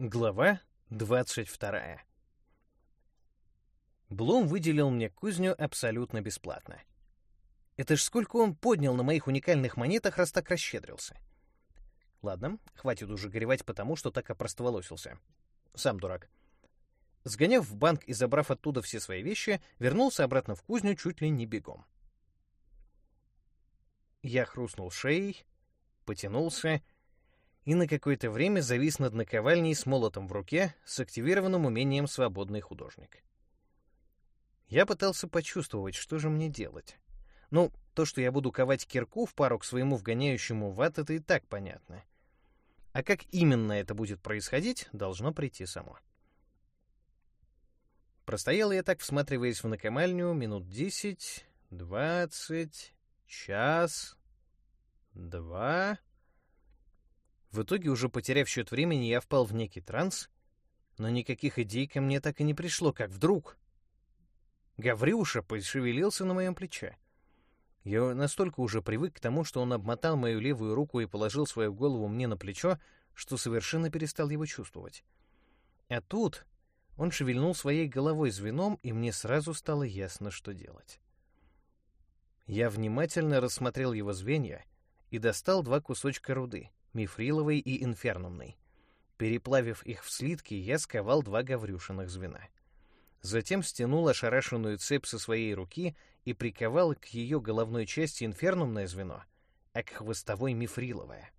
Глава 22. Блум выделил мне кузню абсолютно бесплатно. Это ж сколько он поднял на моих уникальных монетах, раз так расщедрился. Ладно, хватит уже горевать потому, что так опростоволосился. Сам дурак. Сгоняв в банк и забрав оттуда все свои вещи, вернулся обратно в кузню чуть ли не бегом. Я хрустнул шеей, потянулся и на какое-то время завис над наковальней с молотом в руке с активированным умением «Свободный художник». Я пытался почувствовать, что же мне делать. Ну, то, что я буду ковать кирку в пару к своему вгоняющему в ад, это и так понятно. А как именно это будет происходить, должно прийти само. Простоял я так, всматриваясь в накомальню, минут десять, двадцать, час, два... В итоге, уже потеряв счет времени, я впал в некий транс, но никаких идей ко мне так и не пришло, как вдруг. Гаврюша пошевелился на моем плече. Я настолько уже привык к тому, что он обмотал мою левую руку и положил свою голову мне на плечо, что совершенно перестал его чувствовать. А тут он шевельнул своей головой звеном, и мне сразу стало ясно, что делать. Я внимательно рассмотрел его звенья и достал два кусочка руды — мифриловый и инфернумный. Переплавив их в слитки, я сковал два гаврюшиных звена. Затем стянул ошарашенную цепь со своей руки и приковал к ее головной части инфернумное звено, а к хвостовой мифриловое.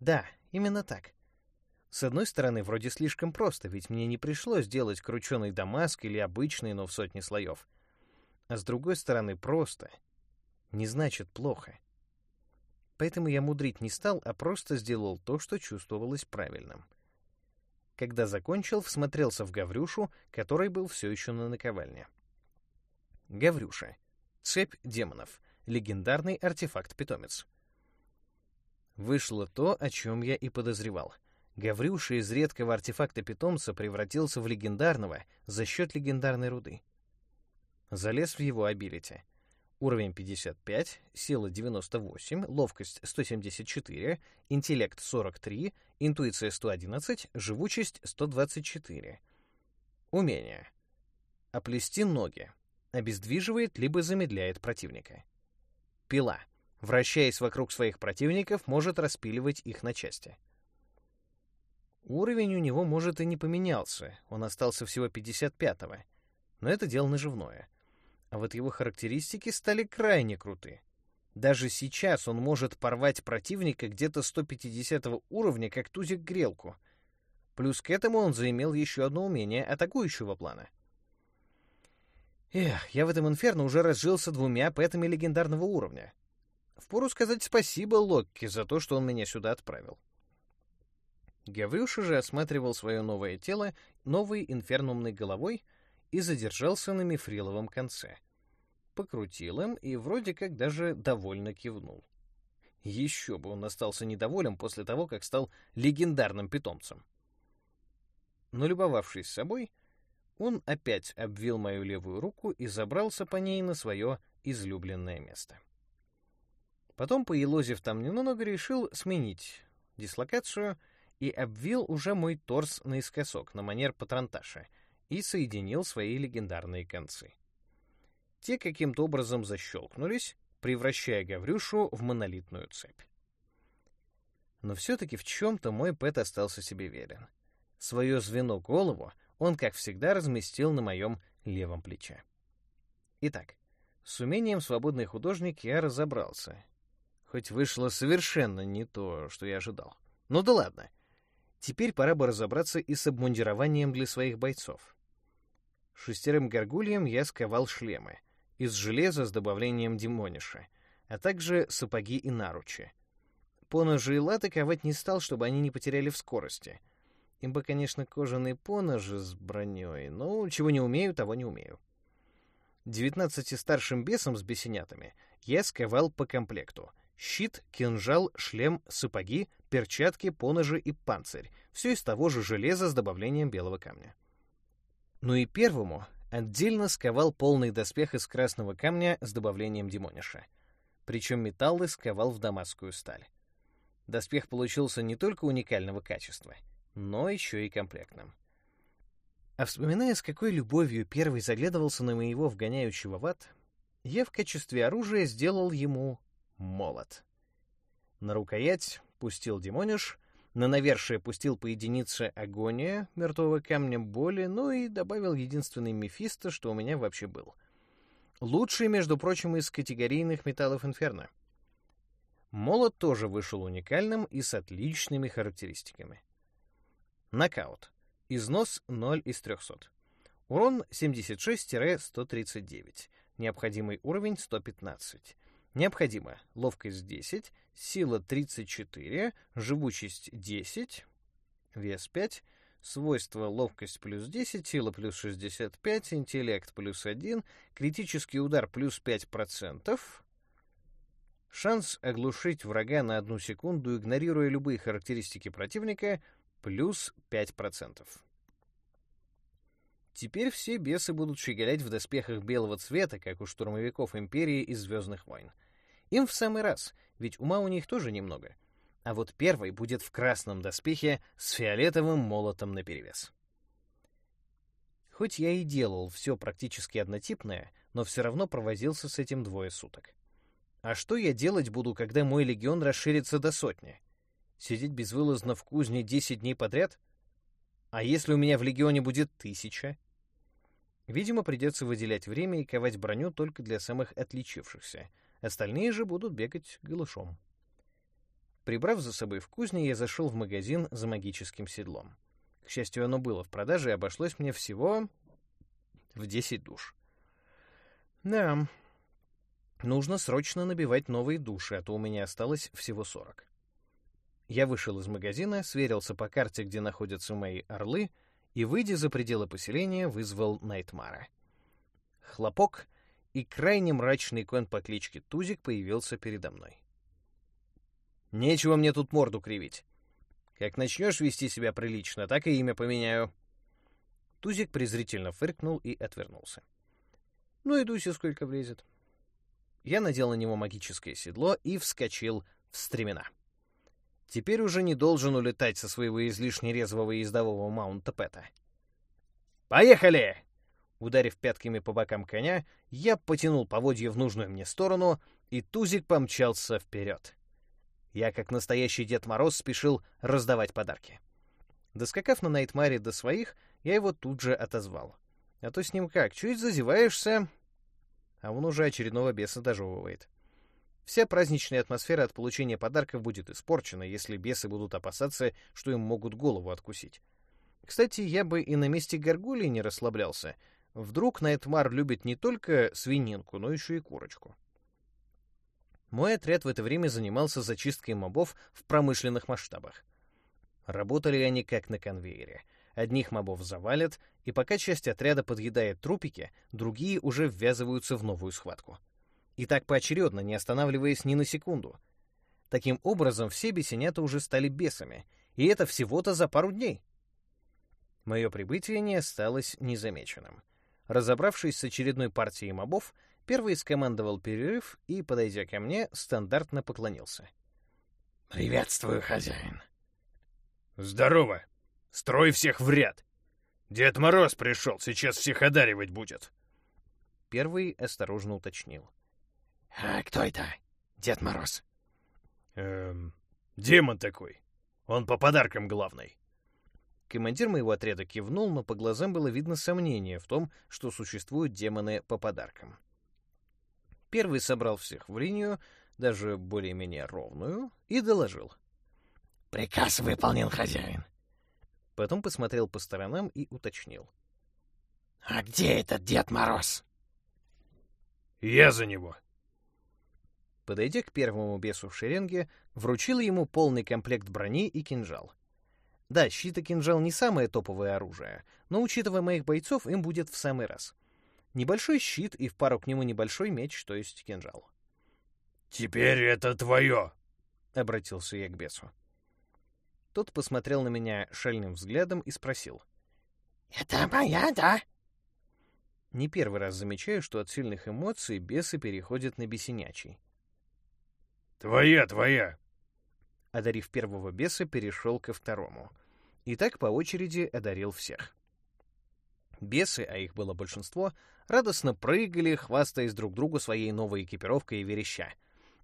Да, именно так. С одной стороны, вроде слишком просто, ведь мне не пришлось делать крученый дамаск или обычный, но в сотни слоев. А с другой стороны, просто не значит плохо. Поэтому я мудрить не стал, а просто сделал то, что чувствовалось правильным. Когда закончил, всмотрелся в Гаврюшу, который был все еще на наковальне. Гаврюша. Цепь демонов. Легендарный артефакт-питомец. Вышло то, о чем я и подозревал. Гаврюша из редкого артефакта-питомца превратился в легендарного за счет легендарной руды. Залез в его абилити — Уровень 55, сила 98, ловкость 174, интеллект 43, интуиция 111, живучесть 124. Умение. Оплести ноги. Обездвиживает либо замедляет противника. Пила. Вращаясь вокруг своих противников, может распиливать их на части. Уровень у него, может, и не поменялся, он остался всего 55-го, но это дело наживное — а вот его характеристики стали крайне круты. Даже сейчас он может порвать противника где-то 150 уровня, как тузик грелку. Плюс к этому он заимел еще одно умение атакующего плана. Эх, я в этом инферно уже разжился двумя пэтами легендарного уровня. Впору сказать спасибо Локки за то, что он меня сюда отправил. Гаврюша же осматривал свое новое тело новой инфернумной головой — и задержался на мифриловом конце. Покрутил им и вроде как даже довольно кивнул. Еще бы он остался недоволен после того, как стал легендарным питомцем. Но любовавшись собой, он опять обвил мою левую руку и забрался по ней на свое излюбленное место. Потом, поелозив там немного, решил сменить дислокацию и обвил уже мой торс наискосок на манер патронташа — и соединил свои легендарные концы. Те каким-то образом защелкнулись, превращая Гаврюшу в монолитную цепь. Но все-таки в чем-то мой Пэт остался себе верен. Свое звено голову он, как всегда, разместил на моем левом плече. Итак, с умением свободный художник я разобрался. Хоть вышло совершенно не то, что я ожидал. Ну да ладно. Теперь пора бы разобраться и с обмундированием для своих бойцов. Шестерым горгульям я сковал шлемы из железа с добавлением демониша, а также сапоги и наручи. Поножи и латы ковать не стал, чтобы они не потеряли в скорости. Им бы, конечно, кожаные поножи с броней, но чего не умею, того не умею. Девятнадцати старшим бесам с бесенятами я сковал по комплекту. Щит, кинжал, шлем, сапоги, перчатки, поножи и панцирь. Все из того же железа с добавлением белого камня. Ну и первому отдельно сковал полный доспех из красного камня с добавлением демониша. Причем металлы сковал в дамасскую сталь. Доспех получился не только уникального качества, но еще и комплектным. А вспоминая, с какой любовью первый заглядывался на моего вгоняющего в ад, я в качестве оружия сделал ему молот. На рукоять пустил демониш, на навершие пустил по единице агония, мертвого камня боли, ну и добавил единственный мефисто, что у меня вообще был. Лучший, между прочим, из категорийных металлов инферно. Молот тоже вышел уникальным и с отличными характеристиками. Нокаут. Износ 0 из 300. Урон 76-139. Необходимый уровень 115. Необходимо ловкость 10, сила 34, живучесть 10, вес 5, свойства ловкость плюс 10, сила плюс 65, интеллект плюс 1, критический удар плюс 5%, шанс оглушить врага на одну секунду, игнорируя любые характеристики противника — плюс 5%. Теперь все бесы будут щеголять в доспехах белого цвета, как у штурмовиков Империи из «Звездных войн». Им в самый раз, ведь ума у них тоже немного. А вот первый будет в красном доспехе с фиолетовым молотом наперевес. Хоть я и делал все практически однотипное, но все равно провозился с этим двое суток. А что я делать буду, когда мой легион расширится до сотни? Сидеть безвылазно в кузне 10 дней подряд? А если у меня в легионе будет тысяча? Видимо, придется выделять время и ковать броню только для самых отличившихся. Остальные же будут бегать голышом. Прибрав за собой в кузне, я зашел в магазин за магическим седлом. К счастью, оно было в продаже и обошлось мне всего в 10 душ. Да, нужно срочно набивать новые души, а то у меня осталось всего 40. Я вышел из магазина, сверился по карте, где находятся мои орлы, и, выйдя за пределы поселения, вызвал Найтмара. Хлопок, и крайне мрачный конь по кличке Тузик появился передо мной. «Нечего мне тут морду кривить. Как начнешь вести себя прилично, так и имя поменяю». Тузик презрительно фыркнул и отвернулся. «Ну и сколько влезет». Я надел на него магическое седло и вскочил в стремена. Теперь уже не должен улетать со своего излишне резвого ездового маунта Пэта. «Поехали!» Ударив пятками по бокам коня, я потянул поводья в нужную мне сторону, и Тузик помчался вперед. Я, как настоящий Дед Мороз, спешил раздавать подарки. Доскакав на Найтмаре до своих, я его тут же отозвал. А то с ним как, чуть зазеваешься, а он уже очередного беса дожевывает. Вся праздничная атмосфера от получения подарков будет испорчена, если бесы будут опасаться, что им могут голову откусить. Кстати, я бы и на месте горгулей не расслаблялся. Вдруг Найтмар любит не только свининку, но еще и курочку. Мой отряд в это время занимался зачисткой мобов в промышленных масштабах. Работали они как на конвейере. Одних мобов завалят, и пока часть отряда подъедает трупики, другие уже ввязываются в новую схватку. И так поочередно, не останавливаясь ни на секунду. Таким образом, все бесенята уже стали бесами, и это всего-то за пару дней. Мое прибытие не осталось незамеченным. Разобравшись с очередной партией мобов, первый скомандовал перерыв и, подойдя ко мне, стандартно поклонился. «Приветствую, хозяин». «Здорово! Строй всех в ряд! Дед Мороз пришел, сейчас всех одаривать будет!» Первый осторожно уточнил. «А кто это? Дед Мороз?» «Эм, демон такой. Он по подаркам главный». Командир моего отряда кивнул, но по глазам было видно сомнение в том, что существуют демоны по подаркам. Первый собрал всех в линию, даже более-менее ровную, и доложил. «Приказ выполнил хозяин». Потом посмотрел по сторонам и уточнил. «А где этот Дед Мороз?» «Я за него», подойдя к первому бесу в шеренге, вручил ему полный комплект брони и кинжал. Да, щит и кинжал не самое топовое оружие, но, учитывая моих бойцов, им будет в самый раз. Небольшой щит и в пару к нему небольшой меч, то есть кинжал. «Теперь это твое!» — обратился я к бесу. Тот посмотрел на меня шальным взглядом и спросил. «Это моя, да?» Не первый раз замечаю, что от сильных эмоций бесы переходят на бесенячий. «Твоя, твоя!» Одарив первого беса, перешел ко второму. И так по очереди одарил всех. Бесы, а их было большинство, радостно прыгали, хвастаясь друг другу своей новой экипировкой и вереща.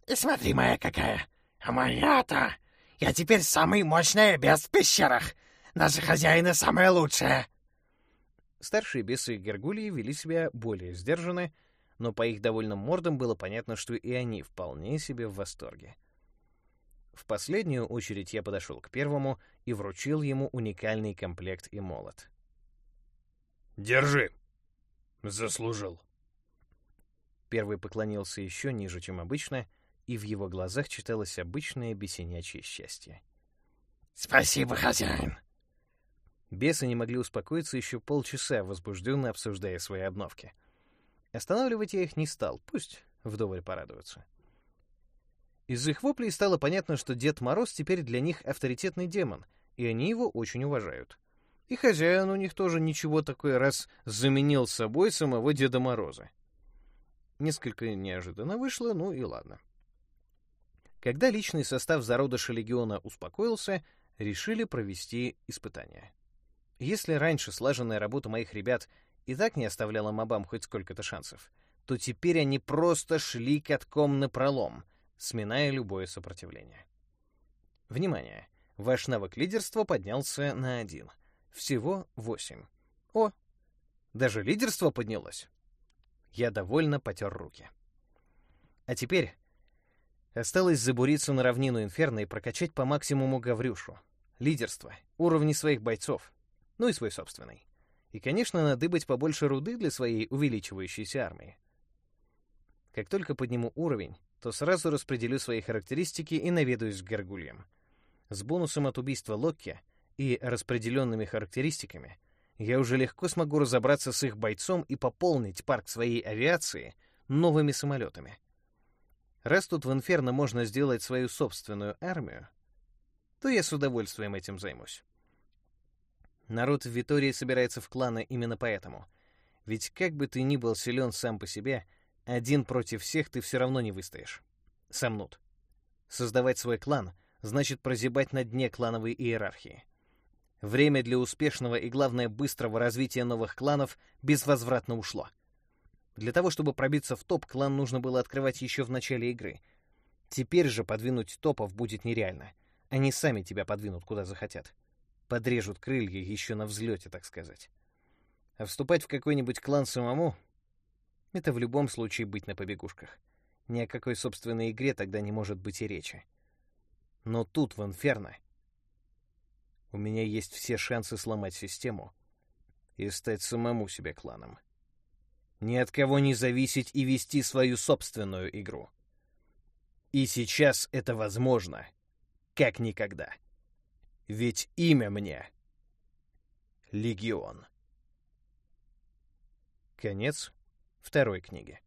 «И смотри, моя какая! А моя-то! Я теперь самый мощный бес в пещерах! Наши хозяины самые лучшие!» Старшие бесы Гергулии вели себя более сдержанно, но по их довольным мордам было понятно, что и они вполне себе в восторге. В последнюю очередь я подошел к первому и вручил ему уникальный комплект и молот. «Держи!» «Заслужил!» Первый поклонился еще ниже, чем обычно, и в его глазах читалось обычное бесенячье счастье. «Спасибо, хозяин!» Бесы не могли успокоиться еще полчаса, возбужденно обсуждая свои обновки. Останавливать я их не стал, пусть вдоволь порадуются. Из их воплей стало понятно, что Дед Мороз теперь для них авторитетный демон, и они его очень уважают. И хозяин у них тоже ничего такой раз заменил собой самого Деда Мороза. Несколько неожиданно вышло, ну и ладно. Когда личный состав зародыша легиона успокоился, решили провести испытание. Если раньше слаженная работа моих ребят и так не оставляла мобам хоть сколько-то шансов, то теперь они просто шли катком на пролом, сминая любое сопротивление. Внимание! Ваш навык лидерства поднялся на один. Всего восемь. О! Даже лидерство поднялось. Я довольно потер руки. А теперь осталось забуриться на равнину Инферно и прокачать по максимуму Гаврюшу. Лидерство, уровни своих бойцов, ну и свой собственный. И, конечно, надыбать побольше руды для своей увеличивающейся армии. Как только подниму уровень, то сразу распределю свои характеристики и наведаюсь к горгульям. С бонусом от убийства Локки и распределенными характеристиками я уже легко смогу разобраться с их бойцом и пополнить парк своей авиации новыми самолетами. Раз тут в Инферно можно сделать свою собственную армию, то я с удовольствием этим займусь. Народ в Витории собирается в кланы именно поэтому. Ведь как бы ты ни был силен сам по себе, один против всех ты все равно не выстоишь. Сомнут. Создавать свой клан значит прозябать на дне клановой иерархии. Время для успешного и, главное, быстрого развития новых кланов безвозвратно ушло. Для того, чтобы пробиться в топ, клан нужно было открывать еще в начале игры. Теперь же подвинуть топов будет нереально. Они сами тебя подвинут, куда захотят подрежут крылья еще на взлете, так сказать. А вступать в какой-нибудь клан самому — это в любом случае быть на побегушках. Ни о какой собственной игре тогда не может быть и речи. Но тут, в Инферно, у меня есть все шансы сломать систему и стать самому себе кланом. Ни от кого не зависеть и вести свою собственную игру. И сейчас это возможно, как никогда. Ведь имя мне — Легион. Конец второй книги.